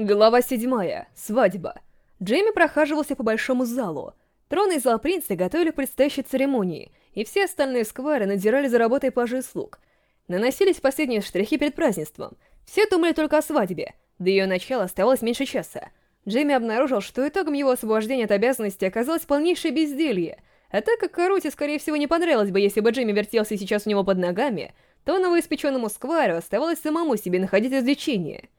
Глава седьмая. Свадьба. Джейми прохаживался по большому залу. Трон и зал принца готовили к предстоящей церемонии, и все остальные сквайры надирали за работой пажи и слуг. Наносились последние штрихи перед празднеством. Все думали только о свадьбе, до ее начала оставалось меньше часа. Джейми обнаружил, что итогом его освобождения от обязанности оказалось полнейшее безделье. А так как Карути, скорее всего, не понравилось бы, если бы Джейми вертелся сейчас у него под ногами, то новоиспеченному сквайру оставалось самому себе находить развлечение —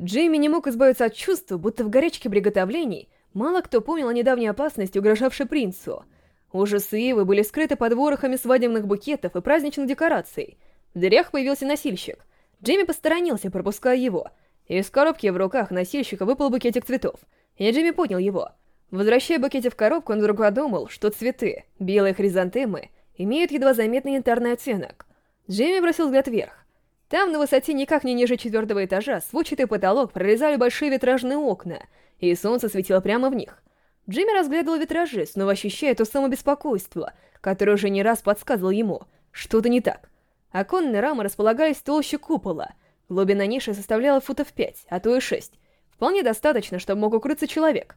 Джейми не мог избавиться от чувства, будто в горячке приготовлений мало кто помнил о недавней опасности, угрожавшей принцу. Ужасы Ивы были скрыты под ворохами свадебных букетов и праздничных декораций. В дверях появился носильщик. Джейми посторонился, пропуская его. Из коробки в руках носильщика выпал букетик цветов, и Джейми поднял его. Возвращая букетик в коробку, он вдруг подумал, что цветы, белые хризантемы, имеют едва заметный янтарный оттенок. Джейми бросил взгляд вверх. Там на высоте никак не ниже четвертого этажа сводчатый потолок прорезали большие витражные окна, и солнце светило прямо в них. Джимми разглядывал витражи, снова ощущая то самое беспокойство, которое уже не раз подсказывал ему. Что-то не так. Оконные рамы располагались толще купола. Глубина ниши составляла футов пять, а то и шесть. Вполне достаточно, чтобы мог укрыться человек.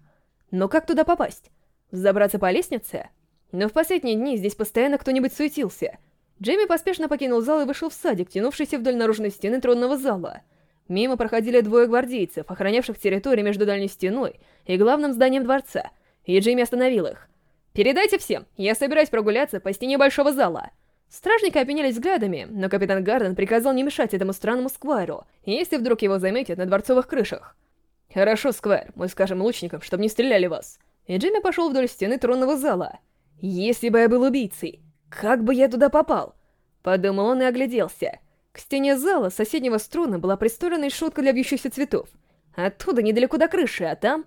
Но как туда попасть? Забраться по лестнице? Но в последние дни здесь постоянно кто-нибудь суетился. Джейми поспешно покинул зал и вышел в садик, тянувшийся вдоль наружной стены тронного зала. Мимо проходили двое гвардейцев, охранявших территорию между дальней стеной и главным зданием дворца, и Джейми остановил их. «Передайте всем, я собираюсь прогуляться по стене большого зала!» Стражники опенялись взглядами, но капитан Гарден приказал не мешать этому странному сквайру, если вдруг его заметят на дворцовых крышах. «Хорошо, сквайр, мы скажем лучникам, чтобы не стреляли вас». И Джейми пошел вдоль стены тронного зала. «Если бы я был убийцей, как бы я туда попал? Подумал он и огляделся. К стене зала соседнего струна была пристроена шутка для бьющихся цветов. Оттуда недалеко до крыши, а там...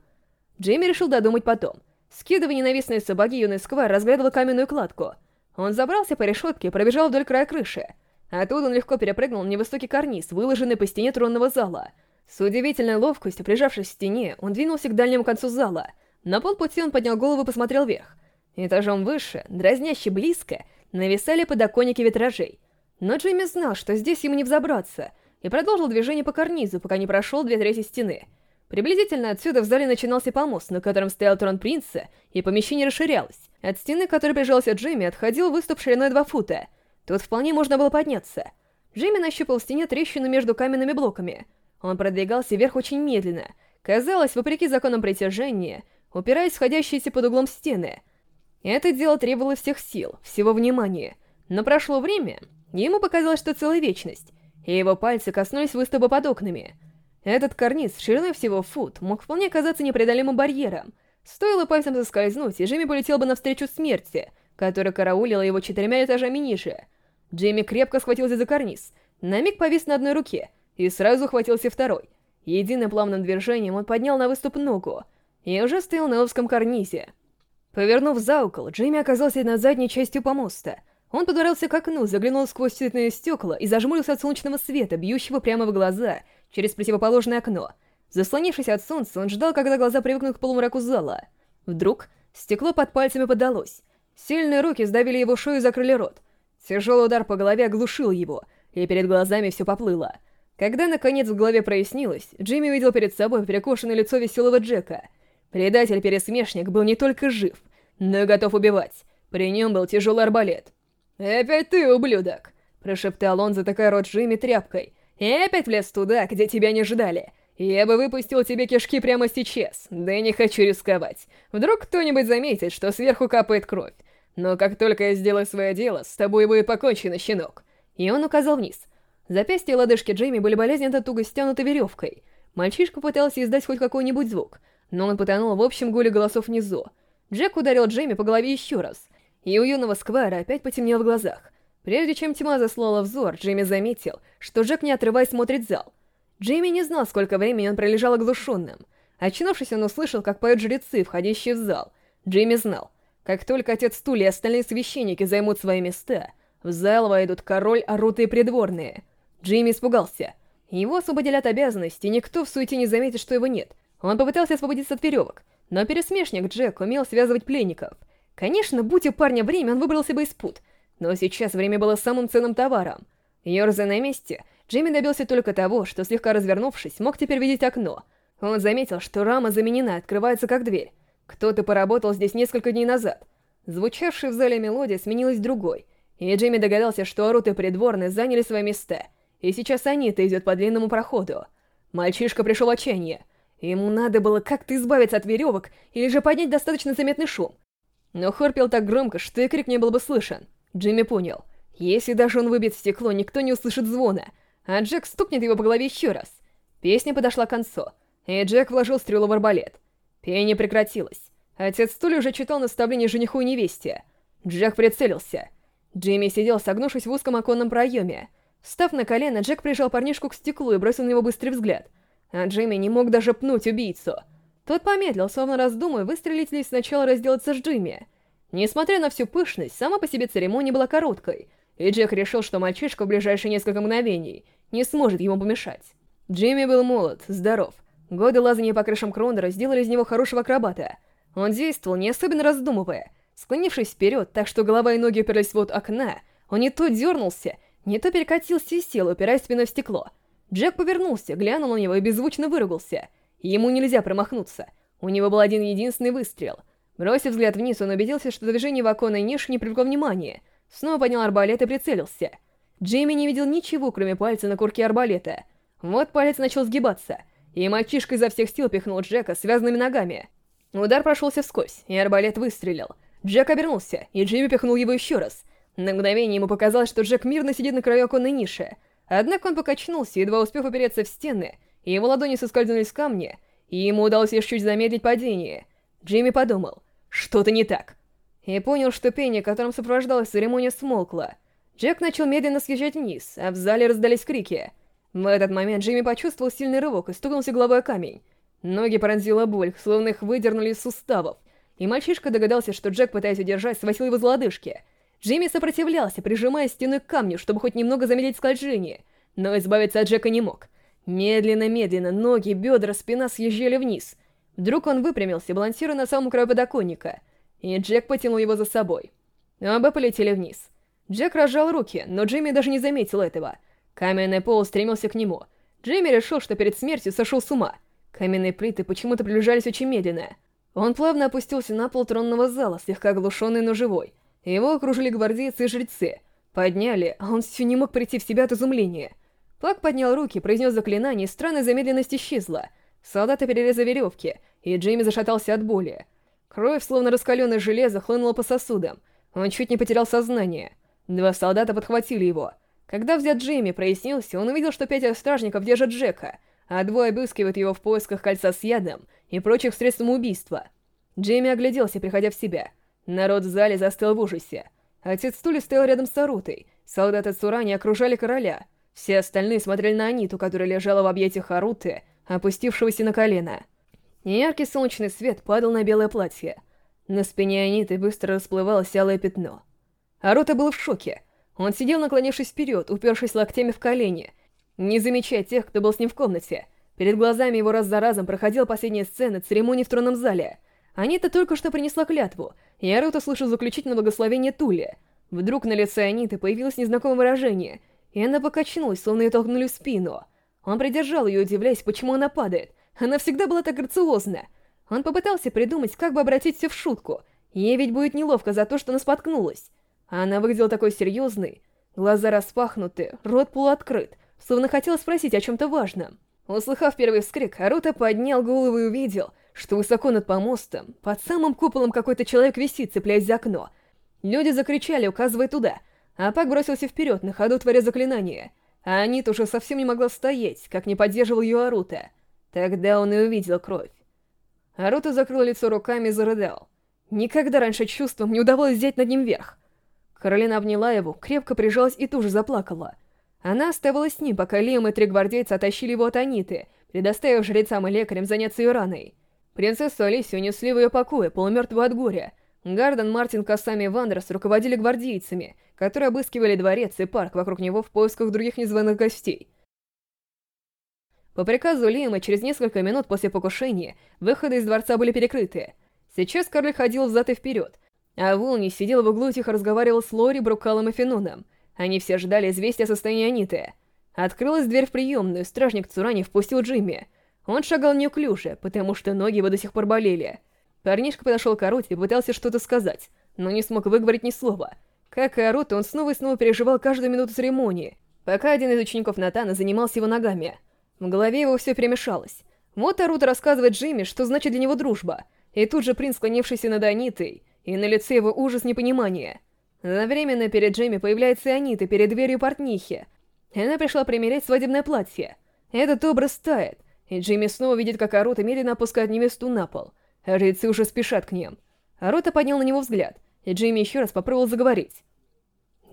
Джейми решил додумать потом. Скидывая ненавистные сапоги, юный сквайр разглядывал каменную кладку. Он забрался по решетке и пробежал вдоль края крыши. Оттуда он легко перепрыгнул на невысокий карниз, выложенный по стене тронного зала. С удивительной ловкостью, прижавшись к стене, он двинулся к дальнему концу зала. На полпути он поднял голову и посмотрел вверх. Этажом выше, дразняще близко, нависали подоконники витражей. Но Джимми знал, что здесь ему не взобраться, и продолжил движение по карнизу, пока не прошел две трети стены. Приблизительно отсюда в зале начинался помост, на котором стоял трон принца, и помещение расширялось. От стены, к которой прижался Джимми, отходил выступ шириной 2 фута. Тут вполне можно было подняться. Джимми нащупал в стене трещину между каменными блоками. Он продвигался вверх очень медленно. Казалось, вопреки законам притяжения, упираясь в сходящиеся под углом стены — это дело требовало всех сил, всего внимания. Но прошло время, и ему показалось, что целая вечность, и его пальцы коснулись выступа под окнами. Этот карниз шириной всего фут мог вполне оказаться непреодолимым барьером. Стоило пальцем соскользнуть, и Джимми полетел бы навстречу смерти, которая караулила его четырьмя этажами ниже. Джимми крепко схватился за карниз, на миг повис на одной руке, и сразу хватился второй. Единым плавным движением он поднял на выступ ногу, и уже стоял на узком карнизе. Повернув за угол, Джейми оказался на задней частью помоста. Он подобрался к окну, заглянул сквозь цветные стекла и зажмурился от солнечного света, бьющего прямо в глаза, через противоположное окно. Заслонившись от солнца, он ждал, когда глаза привыкнут к полумраку зала. Вдруг стекло под пальцами поддалось. Сильные руки сдавили его шею и закрыли рот. Тяжелый удар по голове оглушил его, и перед глазами все поплыло. Когда, наконец, в голове прояснилось, Джимми увидел перед собой перекошенное лицо веселого Джека. Предатель-пересмешник был не только жив, но и готов убивать. При нем был тяжелый арбалет. «Опять ты, ублюдок!» — прошептал он, затыкая рот Джимми тряпкой. «И опять влез туда, где тебя не ждали. Я бы выпустил тебе кишки прямо сейчас, да и не хочу рисковать. Вдруг кто-нибудь заметит, что сверху капает кровь. Но как только я сделаю свое дело, с тобой будет покончено, щенок». И он указал вниз. Запястья и лодыжки Джейми были болезненно Джек ударил Джейми по голове еще раз, и у юного Сквайра опять потемнело в глазах. Прежде чем тьма заслала взор, Джейми заметил, что Джек не отрываясь смотрит зал. Джейми не знал, сколько времени он пролежал оглушенным. Очнувшись, он услышал, как поют жрецы, входящие в зал. Джейми знал, как только отец Тули и остальные священники займут свои места, в зал войдут король, и придворные. Джейми испугался. Его освободили от обязанностей, никто в суете не заметит, что его нет. Он попытался освободиться от веревок, но пересмешник Джек умел связывать пленников. Конечно, будь у парня время, он выбрался бы из пут. Но сейчас время было самым ценным товаром. Ёрзая на месте, Джимми добился только того, что, слегка развернувшись, мог теперь видеть окно. Он заметил, что рама заменена и открывается как дверь. Кто-то поработал здесь несколько дней назад. Звучавшая в зале мелодия сменилась другой, и Джимми догадался, что орут и придворные заняли свои места, и сейчас они-то идет по длинному проходу. Мальчишка пришел в отчаяние — Ему надо было как-то избавиться от веревок или же поднять достаточно заметный шум. Но хор пел так громко, что и крик не был бы слышен. Джимми понял. Если даже он выбьет стекло, никто не услышит звона, а Джек стукнет его по голове еще раз. Песня подошла к концу, и Джек вложил стрелу А Джимми не мог даже пнуть убийцу. Тот помедлил, словно раздумывая, выстрелить ли сначала разделаться с Джимми. Несмотря на всю пышность, сама по себе церемония была короткой, и Джек решил, что мальчишка в ближайшие несколько мгновений не сможет ему помешать. Джимми был молод, здоров. Годы лазания по крышам Крондера сделали из него хорошего акробата. Он действовал, не особенно раздумывая. Склонившись вперед, так что голова и ноги уперлись в вот окна, он не то дернулся, не то перекатился и сел, упираясь спиной в стекло — Джек повернулся, глянул на него и беззвучно выругался. Ему нельзя промахнуться. У него был один единственный выстрел. Бросив взгляд вниз, он убедился, что движение в оконной нише не привлекло внимания. Снова поднял арбалет и прицелился. Джейми не видел ничего, кроме пальца на курке арбалета. Вот палец начал сгибаться, и мальчишка изо всех сил пихнул Джека связанными ногами. Удар прошелся вскользь, и арбалет выстрелил. Джек обернулся, и Джейми пихнул его еще раз. На мгновение ему показалось, что Джек мирно сидит на краю оконной ниши — Однако он покачнулся, едва успев упереться в стены, и его ладони соскользнули с камня, и ему удалось лишь чуть замедлить падение. Джимми подумал, что-то не так. И понял, что пение, которым сопровождалась церемония, смолкла. Джек начал медленно съезжать вниз, а в зале раздались крики. В этот момент Джимми почувствовал сильный рывок и стукнулся головой о камень. Ноги пронзила боль, словно их выдернули из суставов. И мальчишка догадался, что Джек, пытаясь удержать, свосил его за лодыжки — Джимми сопротивлялся, прижимая стены к камню, чтобы хоть немного замедлить скольжение, но избавиться от Джека не мог. Медленно-медленно ноги, бедра, спина съезжали вниз. Вдруг он выпрямился, балансируя на самом краю подоконника, и Джек потянул его за собой. Оба полетели вниз. Джек разжал руки, но Джимми даже не заметил этого. Каменный пол стремился к нему. Джимми решил, что перед смертью сошел с ума. Каменные плиты почему-то приближались очень медленно. Он плавно опустился на пол тронного зала, слегка оглушенный, но живой. Его окружили гвардейцы и жрецы. Подняли, а он все не мог прийти в себя от изумления. Пак поднял руки, произнес заклинание, и странная замедленность исчезла. Солдаты перерезали веревки, и Джейми зашатался от боли. Кровь, словно раскаленное железо, хлынула по сосудам. Он чуть не потерял сознание. Два солдата подхватили его. Когда взгляд Джейми прояснился, он увидел, что пятеро стражников держат Джека, а двое обыскивают его в поисках кольца с ядом и прочих средств убийства. Джейми огляделся, приходя в себя — Народ в зале застыл в ужасе. Отец Тули стоял рядом с Арутой. Солдаты Цурани окружали короля. Все остальные смотрели на Аниту, которая лежала в объятиях Аруты, опустившегося на колено. Неяркий солнечный свет падал на белое платье. На спине Аниты быстро расплывалось алое пятно. Арута был в шоке. Он сидел, наклонившись вперед, упершись локтями в колени, не замечая тех, кто был с ним в комнате. Перед глазами его раз за разом проходила последняя сцена церемонии в тронном зале — Анита только что принесла клятву, и Арут услышал заключительное благословение Тули. Вдруг на лице Аниты появилось незнакомое выражение, и она покачнулась, словно ее толкнули в спину. Он придержал ее, удивляясь, почему она падает. Она всегда была так грациозна. Он попытался придумать, как бы обратить все в шутку. Ей ведь будет неловко за то, что она споткнулась. А она выглядела такой серьезной. Глаза распахнуты, рот полуоткрыт, словно хотела спросить о чем-то важном. Услыхав первый вскрик, Арута поднял голову и увидел, что высоко над помостом, под самым куполом какой-то человек висит, цепляясь за окно. Люди закричали, указывая туда. а Пак бросился вперед, на ходу творя заклинание. А Анит уже совсем не могла стоять, как не поддерживал ее Арута. Тогда он и увидел кровь. Арута закрыл лицо руками и зарыдал. Никогда раньше чувством не удавалось взять над ним верх. Каролина обняла его, крепко прижалась и тоже заплакала. Она оставалась с ним, пока Лиам и три гвардейца оттащили его от Аниты, предоставив жрецам и лекарям заняться ее раной. Принцессу Алисию унесли в ее покои, полумертвую от горя. Гарден, Мартин, Кассами и Вандерс руководили гвардейцами, которые обыскивали дворец и парк вокруг него в поисках других незваных гостей. По приказу Лима, через несколько минут после покушения, выходы из дворца были перекрыты. Сейчас Карли ходил взад и вперед, а Вулни сидел в углу и тихо разговаривал с Лори, Брукалом и Феноном. Они все ждали известия о состоянии Аниты. Открылась дверь в приемную, стражник Цурани впустил Джимми — он шагал неуклюже, потому что ноги его до сих пор болели. Парнишка подошел к Аруте и пытался что-то сказать, но не смог выговорить ни слова. Как и Арута, он снова и снова переживал каждую минуту церемонии, пока один из учеников Натана занимался его ногами. В голове его все перемешалось. Вот Арута рассказывает Джимми, что значит для него дружба, и тут же принц, склонившийся над Анитой, и на лице его ужас непонимания. Одновременно перед Джимми появляется Анита перед дверью портнихи. Она пришла примерять свадебное платье. Этот образ тает, и Джимми снова видит, как Арута медленно опускает невесту на пол. Рыцы уже спешат к ним. Арута поднял на него взгляд, и Джимми еще раз попробовал заговорить.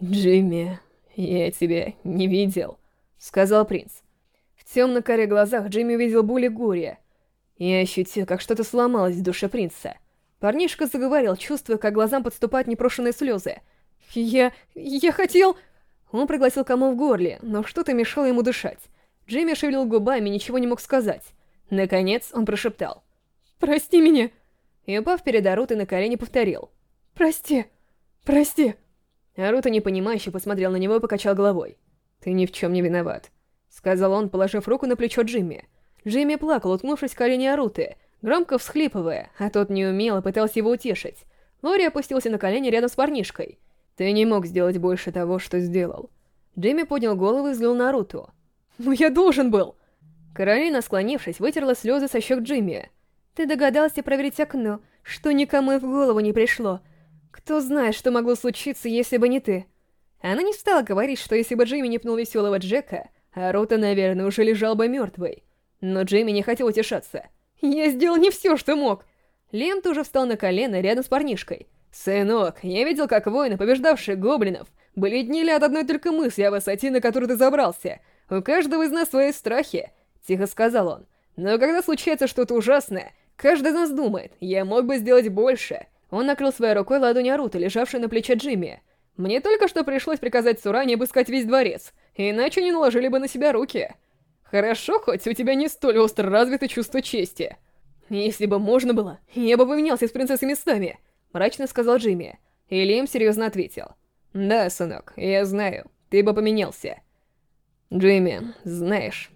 «Джимми, я тебя не видел», — сказал принц. В темно-каре глазах Джимми увидел боль и горе. И ощутил, как что-то сломалось в душе принца. Парнишка заговорил, чувствуя, как глазам подступают непрошенные слезы. «Я... я хотел...» Он проглотил кому в горле, но что-то мешало ему дышать. Джейми шевелил губами, и ничего не мог сказать. Наконец он прошептал. «Прости меня!» И, упав перед Арутой на колени, повторил. «Прости! Прости!» Арута, непонимающе, посмотрел на него и покачал головой. «Ты ни в чем не виноват», — сказал он, положив руку на плечо Джимми. Джимми плакал, уткнувшись в колени Аруты, громко всхлипывая, а тот неумело пытался его утешить. Лори опустился на колени рядом с парнишкой. «Ты не мог сделать больше того, что сделал». Джимми поднял голову и взглянул на Аруту. Ну, я должен был. Каролина, склонившись, вытерла слезы со щек Джимми. Ты догадался проверить окно, что никому и в голову не пришло. Кто знает, что могло случиться, если бы не ты. Она не стала говорить, что если бы Джимми не пнул веселого Джека, а Рота, наверное, уже лежал бы мертвый. Но Джимми не хотел утешаться. «Я сделал не все, что мог!» Лем тоже встал на колено рядом с парнишкой. «Сынок, я видел, как воины, побеждавшие гоблинов, были днили от одной только мысли о высоте, на которую ты забрался, У каждого из нас свои страхи», — тихо сказал он. «Но когда случается что-то ужасное, каждый из нас думает, я мог бы сделать больше». Он накрыл своей рукой ладонь Арута, лежавшей на плече Джимми. «Мне только что пришлось приказать Суране обыскать весь дворец, иначе не наложили бы на себя руки». «Хорошо, хоть у тебя не столь остро развито чувство чести». «Если бы можно было, я бы поменялся с принцессой местами», — мрачно сказал «Джимми, знаешь,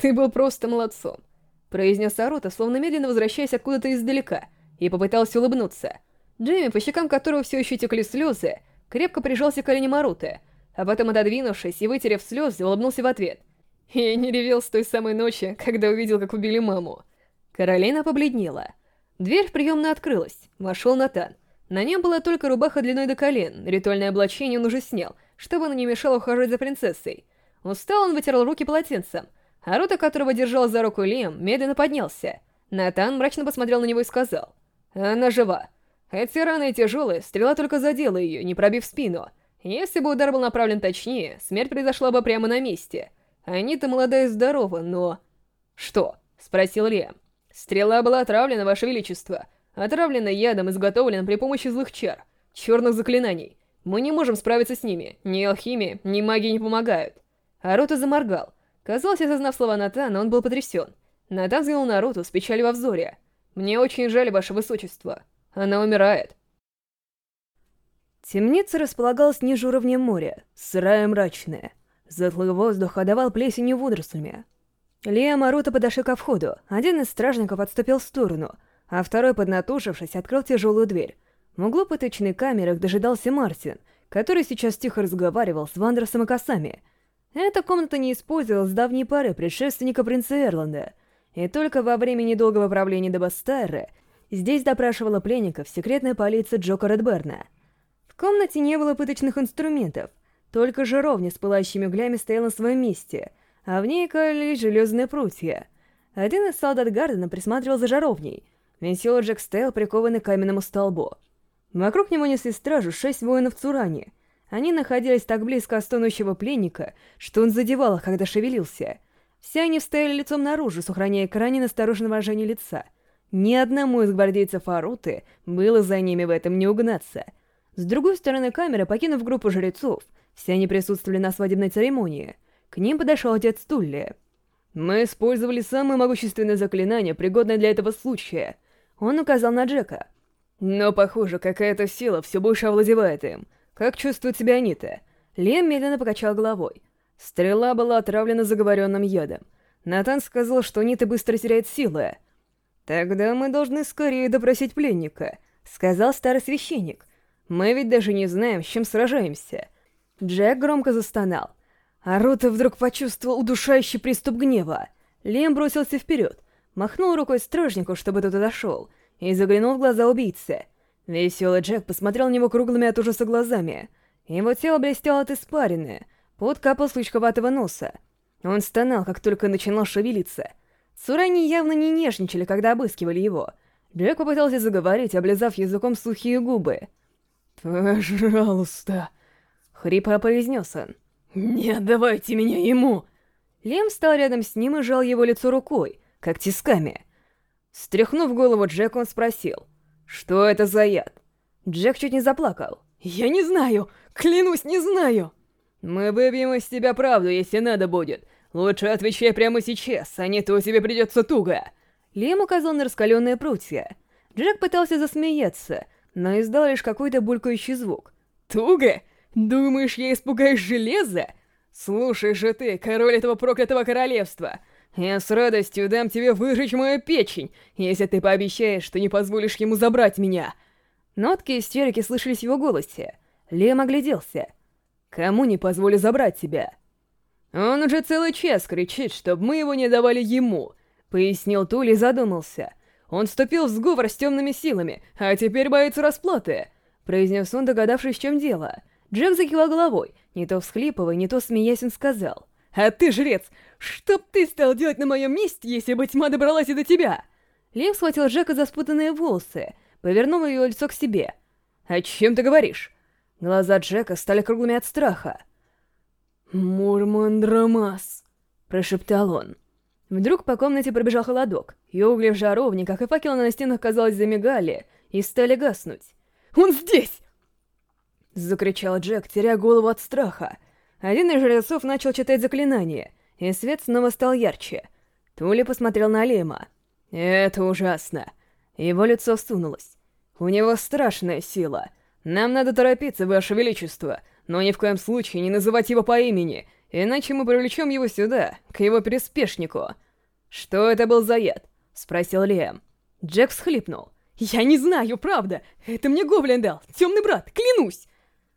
ты был просто молодцом», — произнес Арота, словно медленно возвращаясь откуда-то издалека, и попытался улыбнуться. Джимми, по щекам которого все еще текли слезы, крепко прижался к коленям Аруты, а потом, отодвинувшись и вытерев слезы, улыбнулся в ответ. «Я не ревел с той самой ночи, когда увидел, как убили маму». Каролина побледнела. Дверь в приемную открылась, вошел Натан. На нем была только рубаха длиной до колен, ритуальное облачение он уже снял, чтобы она не мешала ухаживать за принцессой. Устал он вытирал руки полотенцем. а Арута, которого держал за руку Лиам, медленно поднялся. Натан мрачно посмотрел на него и сказал. «Она жива. Эти раны тяжелые, стрела только задела ее, не пробив спину. Если бы удар был направлен точнее, смерть произошла бы прямо на месте. Они-то молодая и здорова, но...» «Что?» — спросил Лиам. «Стрела была отравлена, Ваше Величество. Отравлена ядом, изготовлена при помощи злых чар, черных заклинаний. Мы не можем справиться с ними. Ни алхимия, ни магия не помогают. Арута заморгал. Казалось, осознав слова Натана, он был потрясен. Натан взглянул на Аруту с печалью во взоре. «Мне очень жаль, ваше высочество. Она умирает». Темница располагалась ниже уровня моря, сырая мрачная. Затлый воздух отдавал плесенью водорослями. Лиам и Марута подошли ко входу. Один из стражников отступил в сторону, а второй, поднатужившись, открыл тяжелую дверь. В углу пыточной камеры дожидался Мартин, который сейчас тихо разговаривал с Вандерсом и Касами. Эта комната не использовалась с давней поры предшественника принца Эрланда, и только во время недолгого правления Дебастайра здесь допрашивала пленников секретная полиция Джока Редберна. В комнате не было пыточных инструментов, только жаровня с пылающими углями стояла на своем месте, а в ней калились железные прутья. Один из солдат Гардена присматривал за жаровней, веселый Джек стоял прикованный к каменному столбу. Вокруг него несли стражу шесть воинов Цурани — они находились так близко от стонущего пленника, что он задевал их, когда шевелился. Все они встали лицом наружу, сохраняя крайне настороженное выражение лица. Ни одному из гвардейцев Аруты было за ними в этом не угнаться. С другой стороны камеры, покинув группу жрецов, все они присутствовали на свадебной церемонии. К ним подошел отец Тулли. «Мы использовали самое могущественное заклинание, пригодное для этого случая». Он указал на Джека. «Но, похоже, какая-то сила все больше овладевает им. Как чувствует себя Анита? Лем медленно покачал головой. Стрела была отравлена заговоренным ядом. Натан сказал, что Нита быстро теряет силы. «Тогда мы должны скорее допросить пленника», — сказал старый священник. «Мы ведь даже не знаем, с чем сражаемся». Джек громко застонал. А вдруг почувствовал удушающий приступ гнева. Лем бросился вперед, махнул рукой стражнику, чтобы тот отошел, и заглянул в глаза убийцы — Веселый Джек посмотрел на него круглыми от ужаса глазами. Его тело блестело от испарины, пот капал с лучковатого носа. Он стонал, как только начинал шевелиться. Цурани явно не нежничали, когда обыскивали его. Джек попытался заговорить, облизав языком сухие губы. «Пожалуйста», — хрипа произнес он. «Не отдавайте меня ему!» Лем встал рядом с ним и жал его лицо рукой, как тисками. Стряхнув голову Джека, он спросил — «Что это за яд?» Джек чуть не заплакал. «Я не знаю! Клянусь, не знаю!» «Мы выбьем из тебя правду, если надо будет. Лучше отвечай прямо сейчас, а не то тебе придется туго!» Лем указал на раскаленные прутья. Джек пытался засмеяться, но издал лишь какой-то булькающий звук. «Туго? Думаешь, я испугаюсь железа? Слушай же ты, король этого проклятого королевства!» Я с радостью дам тебе выжечь мою печень, если ты пообещаешь, что не позволишь ему забрать меня!» Нотки истерики слышались в его голосе. Лем огляделся. «Кому не позволю забрать тебя?» «Он уже целый час кричит, чтобы мы его не давали ему», — пояснил Тули и задумался. «Он вступил в сговор с темными силами, а теперь боится расплаты», — произнес он, догадавшись, в чем дело. Джек закивал головой, не то всхлипывая, не то смеясь, он сказал — а ты, жрец, что б ты стал делать на моем месте, если бы тьма добралась и до тебя?» Лев схватил Джека за спутанные волосы, повернул ее лицо к себе. «О чем ты говоришь?» Глаза Джека стали круглыми от страха. «Мурмандрамас», — прошептал он. Вдруг по комнате пробежал холодок, и угли в жаровниках и факелы на стенах, казалось, замигали и стали гаснуть. «Он здесь!» — закричал Джек, теряя голову от страха. Один из жрецов начал читать заклинание, и свет снова стал ярче. Тули посмотрел на Лима. «Это ужасно!» Его лицо всунулось. «У него страшная сила. Нам надо торопиться, Ваше Величество, но ни в коем случае не называть его по имени, иначе мы привлечем его сюда, к его переспешнику». «Что это был за яд?» — спросил Лиэм. Джек всхлипнул. «Я не знаю, правда! Это мне Гоблин дал, темный брат, клянусь!»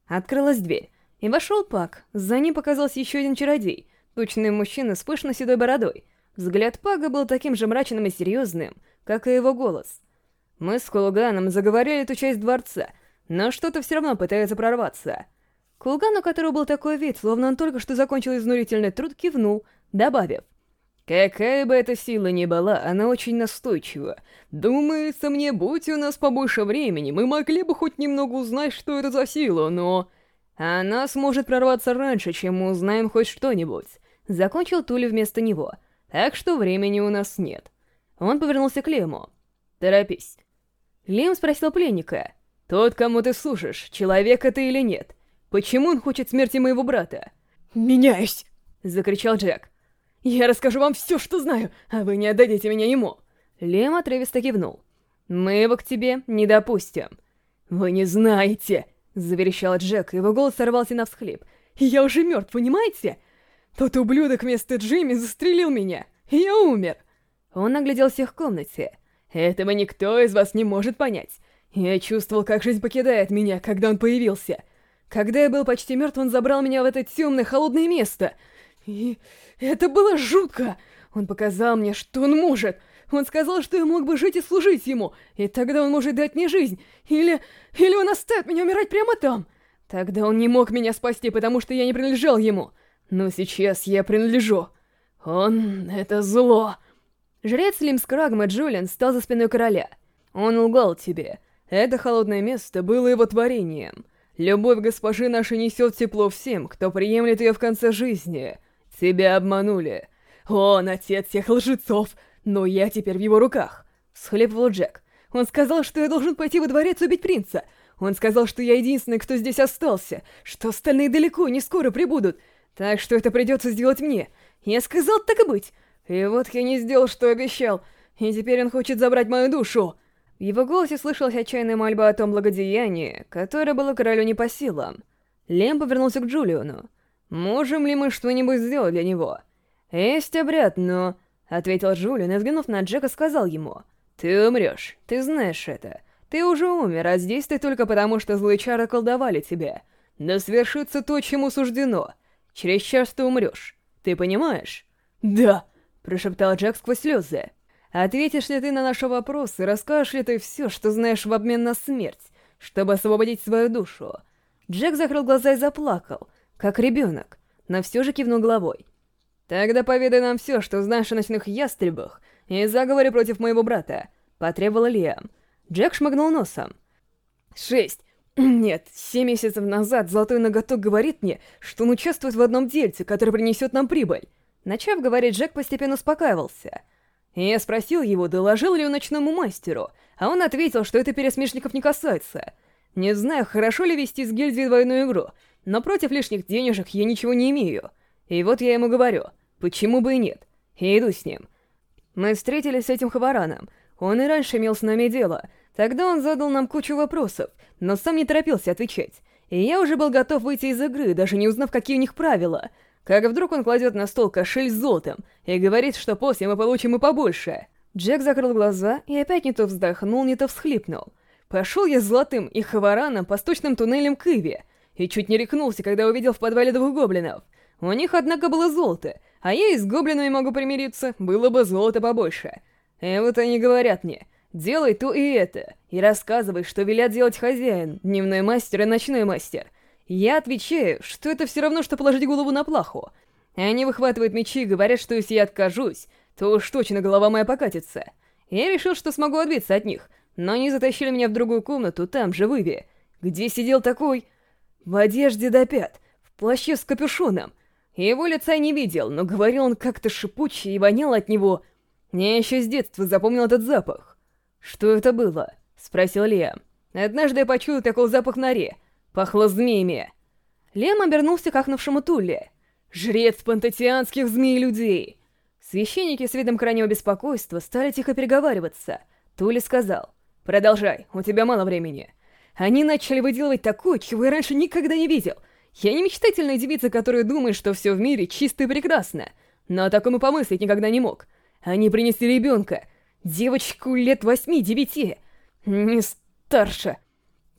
Открылась дверь. и вошел Пак. За ним показался еще один чародей, тучный мужчина с пышно седой бородой. Взгляд Пага был таким же мрачным и серьезным, как и его голос. Мы с Кулганом заговорили эту часть дворца, но что-то все равно пытается прорваться. Кулган, у которого был такой вид, словно он только что закончил изнурительный труд, кивнул, добавив. Какая бы эта сила ни была, она очень настойчива. Думается мне, будь у Она сможет прорваться раньше, чем мы узнаем хоть что-нибудь. Закончил Тули вместо него. Так что времени у нас нет. Он повернулся к Лему. Торопись. Лем спросил пленника. Тот, кому ты слушаешь, человек это или нет? Почему он хочет смерти моего брата? «Меняюсь!» — закричал Джек. «Я расскажу вам все, что знаю, а вы не отдадите меня ему!» Лем отрывисто кивнул. «Мы его к тебе не допустим». «Вы не знаете!» заверещал Джек, его голос сорвался на всхлип. «Я уже мертв, понимаете? Тот ублюдок вместо Джимми застрелил меня, и я умер!» Он оглядел всех в комнате. «Этого никто из вас не может понять. Я чувствовал, как жизнь покидает меня, когда Он он он он Он – Он сказал, что что мог мог бы жить и и служить ему, ему. тогда Тогда может дать мне жизнь, или, или оставит меня меня умирать прямо там. не не спасти, потому я я принадлежал Но сейчас принадлежу. это Это зло. Жрец стал за спиной короля. тебе. холодное место было его творением. Любовь госпожи наша несет тепло всем, кто приемлет ее в конце жизни. Тебя обманули. Он, отец всех лжецов, «Но я теперь в его руках!» — схлепывал Джек. «Он сказал, что я должен пойти во дворец убить принца! Он сказал, что я единственный, кто здесь остался, что остальные далеко, не скоро прибудут, так что это придется сделать мне! Я сказал, так и быть! И вот я не сделал, что обещал, и теперь он хочет забрать мою душу!» В его голосе слышалась отчаянная мольба о том благодеянии, которое было королю не по силам. Лем повернулся к Джулиону. «Можем ли мы что-нибудь сделать для него?» «Есть обряд, но...» ответил Джулиан и, взглянув на Джека, сказал ему. «Ты умрешь, ты знаешь это. Ты уже умер, а здесь ты только потому, что злые чары колдовали тебя. Но свершится то, чему суждено. Через час ты умрешь. Ты понимаешь?» «Да!» — прошептал Джек сквозь слезы. «Ответишь ли ты на наши вопросы, расскажешь ли ты все, что знаешь в обмен на смерть, чтобы освободить свою душу?» Джек закрыл глаза и заплакал, как ребенок, но все же кивнул головой. Тогда поведай нам все, что знаешь о ночных ястребах и заговоре против моего брата», — потребовала Лиам. Джек шмыгнул носом. «Шесть. Нет, семь месяцев назад Золотой Ноготок говорит мне, что он участвует в одном дельце, который принесет нам прибыль». Начав говорить, Джек постепенно успокаивался. Я спросил его, доложил ли он ночному мастеру, а он ответил, что это пересмешников не касается. Не знаю, хорошо ли вести с гильдией двойную игру, но против лишних денежек я ничего не имею. И вот я ему говорю, Почему бы и нет? Я иду с ним. Мы встретились с этим хабараном. Он и раньше имел с нами дело. Тогда он задал нам кучу вопросов, но сам не торопился отвечать. И я уже был готов выйти из игры, даже не узнав, какие у них правила. Как вдруг он кладет на стол кошель с золотом и говорит, что после мы получим и побольше. Джек закрыл глаза и опять не то вздохнул, не то всхлипнул. Пошел я золотым и хавараном по сточным туннелям к Иве, и чуть не рехнулся, когда увидел в подвале двух гоблинов. У них, однако, было золото, а я и с гоблинами могу примириться, было бы золота побольше. И э, вот они говорят мне, делай то и это, и рассказывай, что велят делать хозяин, дневной мастер и ночной мастер. Я отвечаю, что это все равно, что положить голову на плаху. Они выхватывают мечи и говорят, что если я откажусь, то уж точно голова моя покатится. Я решил, что смогу отбиться от них, но они затащили меня в другую комнату, там же в Иве, где сидел такой... В одежде до пят, в плаще с капюшоном, его лица я не видел, но говорил он как-то шипуче и вонял от него. Я еще с детства запомнил этот запах. «Что это было?» — спросил Лиам. «Однажды я почуял такой запах на ре. Пахло змеями». Лем обернулся к ахнувшему Тулле. «Жрец пантатианских змей-людей!» Священники с видом крайнего беспокойства стали тихо переговариваться. Тули сказал, «Продолжай, у тебя мало времени». Они начали выделывать такое, чего я раньше никогда не видел. Я не мечтательная девица, которая думает, что все в мире чисто и прекрасно. Но о таком и помыслить никогда не мог. Они принесли ребенка. Девочку лет восьми-девяти. Не старше.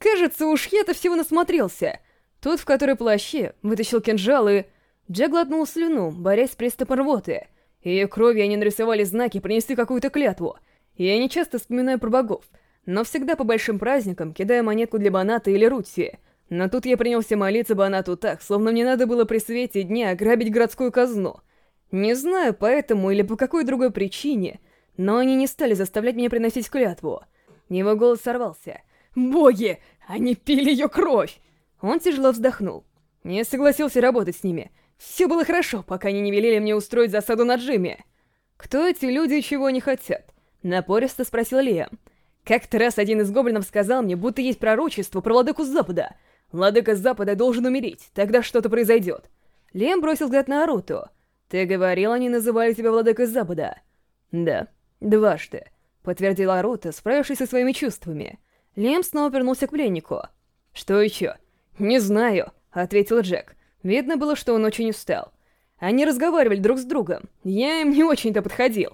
Кажется, уж я-то всего насмотрелся. Тот, в который плаще, вытащил кинжал и... Джек глотнул слюну, борясь с приступом рвоты. Ее кровью они нарисовали знаки, принесли какую-то клятву. Я не часто вспоминаю про богов, но всегда по большим праздникам кидаю монетку для Баната или Рутии — но тут я принялся молиться бы Банату так, словно мне надо было при свете дня ограбить городскую казну. Не знаю, поэтому или по какой другой причине, но они не стали заставлять меня приносить клятву. Его голос сорвался. «Боги! Они пили ее кровь!» Он тяжело вздохнул. Не согласился работать с ними. Все было хорошо, пока они не велели мне устроить засаду на Джимми. «Кто эти люди и чего они хотят?» Напористо спросил Лия. Как-то раз один из гоблинов сказал мне, будто есть пророчество про владыку Запада — Владыка с Запада должен умереть, тогда что-то произойдет. Лем бросил взгляд на Аруто. Ты говорил, они называли тебя Владыкой Запада. Да, дважды. Подтвердил Аруто, справившись со своими чувствами. Лем снова вернулся к пленнику. Что еще? Не знаю, ответил Джек. Видно было, что он очень устал. Они разговаривали друг с другом. Я им не очень-то подходил.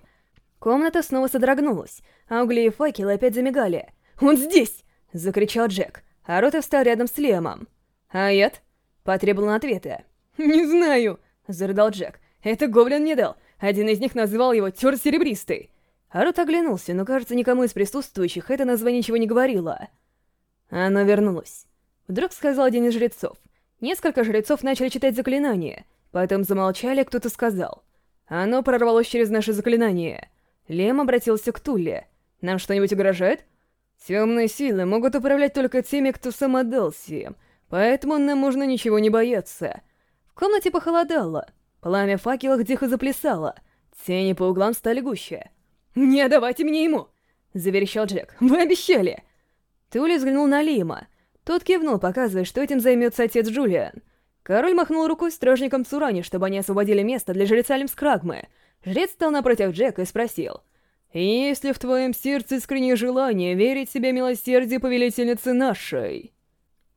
Комната снова содрогнулась, а угли и факелы опять замигали. «Он здесь!» — закричал Джек. Арота встал рядом с Лемом. «Аят?» Потребовал на ответа. «Не знаю!» — зарыдал Джек. «Это Гоблин не дал. Один из них называл его Тёрт Серебристый». Арут оглянулся, но, кажется, никому из присутствующих это название ничего не говорило. Оно вернулось. Вдруг сказал один из жрецов. Несколько жрецов начали читать заклинание, потом замолчали, кто-то сказал. «Оно прорвалось через наше заклинание». Лем обратился к Туле. «Нам что-нибудь угрожает?» Темные силы могут управлять только теми, кто сам отдал всем, поэтому нам можно ничего не бояться. В комнате похолодало, пламя факелов тихо заплясало, тени по углам стали гуще. «Не отдавайте мне ему!» — заверещал Джек. «Вы обещали!» Тули взглянул на Лима. Тот кивнул, показывая, что этим займется отец Джулиан. Король махнул рукой стражникам Цурани, чтобы они освободили место для жреца Лимскрагмы. Жрец стал напротив Джека и спросил — если в твоем сердце искреннее желание верить себе милосердие повелительницы нашей».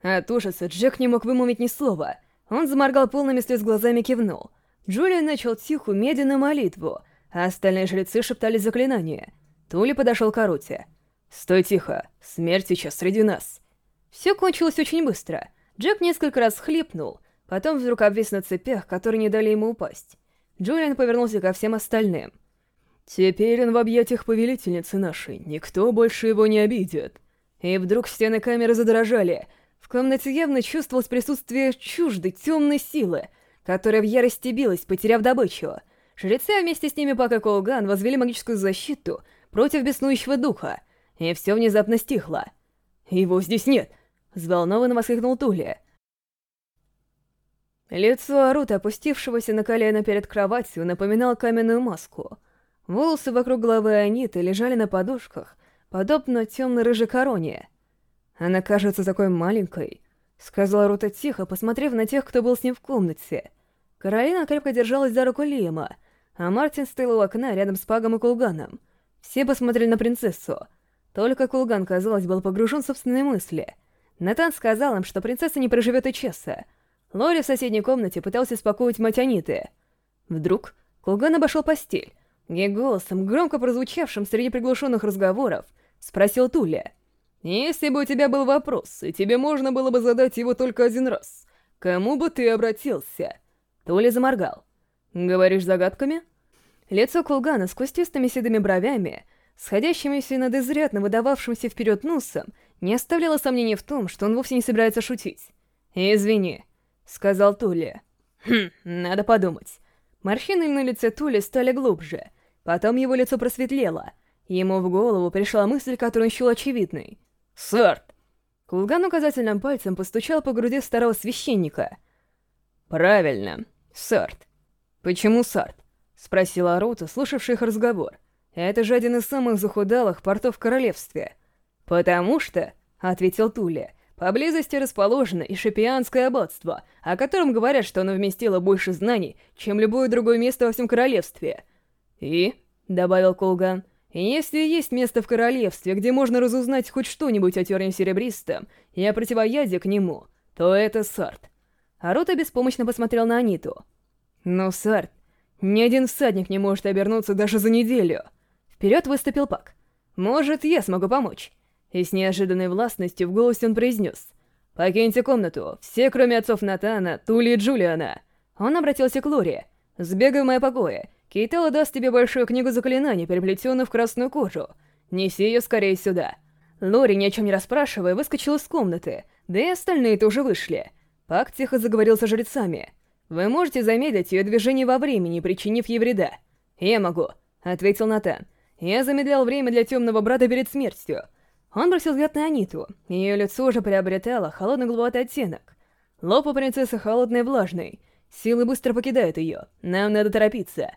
От ужаса Джек не мог вымолвить ни слова. Он заморгал полными слез глазами кивнул. Джулия начал тихую, медленную молитву, а остальные жрецы шептали заклинания. Тули подошел к Аруте. «Стой тихо, смерть сейчас среди нас». Все кончилось очень быстро. Джек несколько раз хлипнул, потом вдруг обвис на цепях, которые не дали ему упасть. Джулиан повернулся ко всем остальным — Теперь он в объятиях повелительницы нашей. Никто больше его не обидит. И вдруг стены камеры задрожали. В комнате явно чувствовалось присутствие чуждой темной силы, которая в ярости билась, потеряв добычу. Жрецы вместе с ними пока Колган возвели магическую защиту против беснующего духа, и все внезапно стихло. «Его здесь нет!» — взволнованно воскликнул Тулия. Лицо Арута, опустившегося на колено перед кроватью, напоминало каменную маску — Волосы вокруг головы Аниты лежали на подушках, подобно темной рыжей короне. «Она кажется такой маленькой», — сказала Рута тихо, посмотрев на тех, кто был с ним в комнате. Каролина крепко держалась за руку Лиема, а Мартин стоял у окна рядом с Пагом и Кулганом. Все посмотрели на принцессу. Только Кулган, казалось, был погружен в собственные мысли. Натан сказал им, что принцесса не проживет и часа. Лори в соседней комнате пытался успокоить мать Аниты. Вдруг Кулган обошел постель, и голосом, громко прозвучавшим среди приглушенных разговоров, спросил Туля. «Если бы у тебя был вопрос, и тебе можно было бы задать его только один раз, кому бы ты обратился?» Туля заморгал. «Говоришь загадками?» Лицо Кулгана с кустистыми седыми бровями, сходящимися над Потом его лицо просветлело. Ему в голову пришла мысль, которую он счел очевидной. «Сэрт!» Кулган указательным пальцем постучал по груди старого священника. «Правильно, Сарт». «Почему Сарт?» — спросила Арута, слушавший их разговор. «Это же один из самых захудалых портов в королевстве». «Потому что», — ответил Тули, — «поблизости расположено и Шипианское аббатство, о котором говорят, что оно вместило больше знаний, чем любое другое место во всем королевстве». «И?» — добавил Колган. «Если есть место в королевстве, где можно разузнать хоть что-нибудь о Терне Серебристом и о противоядии к нему, то это Сарт». Арута беспомощно посмотрел на Аниту. «Но, Сарт, ни один всадник не может обернуться даже за неделю!» Вперед выступил Пак. «Может, я смогу помочь?» И с неожиданной властностью в голосе он произнес. «Покиньте комнату, все, кроме отцов Натана, Тули и Джулиана!» Он обратился к Лоре. «Сбегай в мои покои Китала даст тебе большую книгу заклинаний, переплетенную в красную кожу. Неси ее скорее сюда». Лори, ни о чем не расспрашивая, выскочила из комнаты, да и остальные тоже вышли. Пак тихо заговорил со жрецами. «Вы можете замедлить ее движение во времени, причинив ей вреда?» «Я могу», — ответил Натан. «Я замедлял время для темного брата перед смертью». Он бросил взгляд на Аниту. Ее лицо уже приобретало холодный голубоватый оттенок. Лоб у принцессы холодный и влажный. Силы быстро покидают ее. Нам надо торопиться.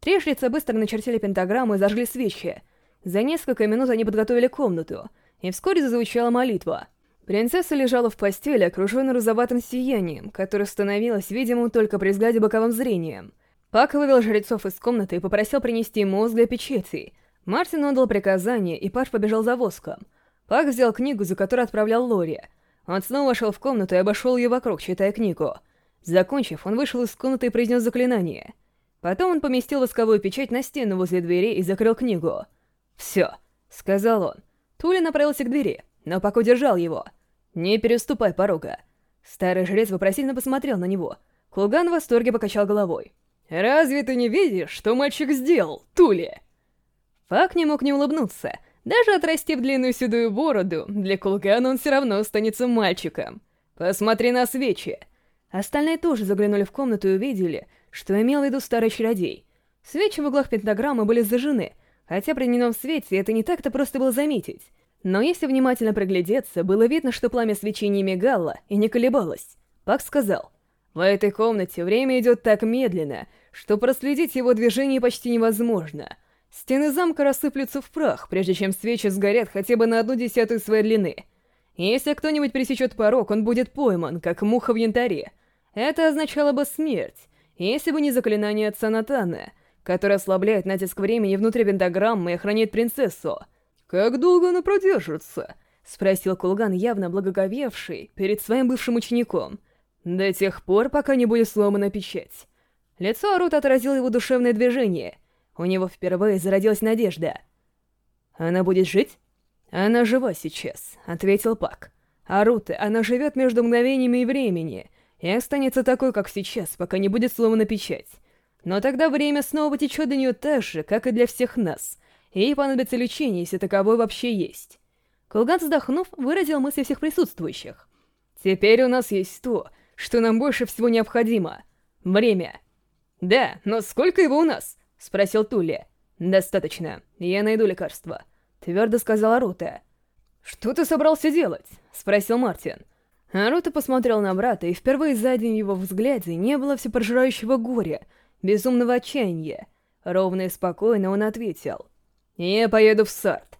Три жреца быстро начертили пентаграмму и зажгли свечи. За несколько минут они подготовили комнату, и вскоре зазвучала молитва. Принцесса лежала в постели, окруженной розоватым сиянием, которое становилось видимым только при взгляде боковым зрением. Пак вывел жрецов из комнаты и попросил принести мозг для печати. Мартин отдал приказание, и Паш побежал за воском. Пак взял книгу, за которой отправлял Лори. Он снова вошел Потом он поместил восковую печать на стену возле двери и закрыл книгу. «Все», — сказал он. Тули направился к двери, но Пако держал его. «Не переступай порога». Старый жрец вопросительно посмотрел на него. Кулган в восторге покачал головой. «Разве ты не видишь, что мальчик сделал, Тули?» Пак не мог не улыбнуться. Даже отрастив длинную седую бороду, для Кулгана он все равно останется мальчиком. «Посмотри на свечи!» Остальные тоже заглянули в комнату и увидели, что имел в виду старый чародей. Свечи в углах пентаграммы были зажжены, хотя при дневном свете это не так-то просто было заметить. Но если внимательно приглядеться, было видно, что пламя свечи не мигало и не колебалось. Пак сказал, «В этой комнате время идет так медленно, что проследить его движение почти невозможно. Стены замка рассыплются в прах, прежде чем свечи сгорят хотя бы на одну десятую своей длины. Если кто-нибудь пресечет порог, он будет пойман, как муха в янтаре. Это означало бы смерть, если бы не заклинание отца Натана, которое ослабляет натиск времени внутри пентаграммы и охраняет принцессу. «Как долго она продержится?» — спросил Кулган, явно благоговевший перед своим бывшим учеником. «До тех пор, пока не будет сломана печать». Лицо Арута отразило его душевное движение. У него впервые зародилась надежда. «Она будет жить?» «Она жива сейчас», — ответил Пак. «Арута, она живет между мгновениями и времени и останется такой, как сейчас, пока не будет сломана печать. Но тогда время снова потечет до нее так же, как и для всех нас. Ей понадобится лечение, если таковое вообще есть. Кулган, вздохнув, выразил мысли всех присутствующих. «Теперь у нас есть то, что нам больше всего необходимо. Время». «Да, но сколько его у нас?» — спросил Тули. «Достаточно. Я найду лекарство», — твердо сказала Рута. «Что ты собрался делать?» — спросил Мартин. Наруто посмотрел на брата и впервые за день его взгляде не было всепожирающего горя, безумного отчаяния. Ровно и спокойно он ответил. «Я поеду в Сарт.